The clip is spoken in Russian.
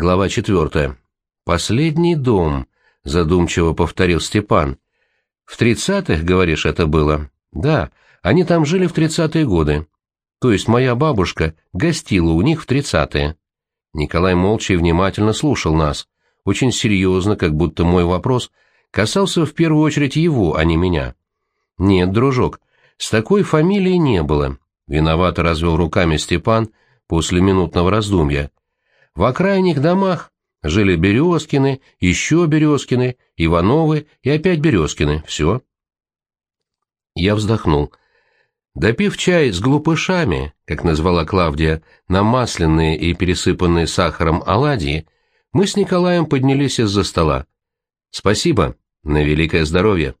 Глава четвертая. «Последний дом», — задумчиво повторил Степан. «В тридцатых, говоришь, это было?» «Да, они там жили в тридцатые годы. То есть моя бабушка гостила у них в тридцатые». Николай молча и внимательно слушал нас, очень серьезно, как будто мой вопрос касался в первую очередь его, а не меня. «Нет, дружок, с такой фамилией не было», — виновато развел руками Степан после минутного раздумья. «В окраинных домах Жили Березкины, еще Березкины, Ивановы и опять Березкины. Все. Я вздохнул. Допив чай с глупышами, как назвала Клавдия, на масляные и пересыпанные сахаром оладьи, мы с Николаем поднялись из-за стола. «Спасибо. На великое здоровье».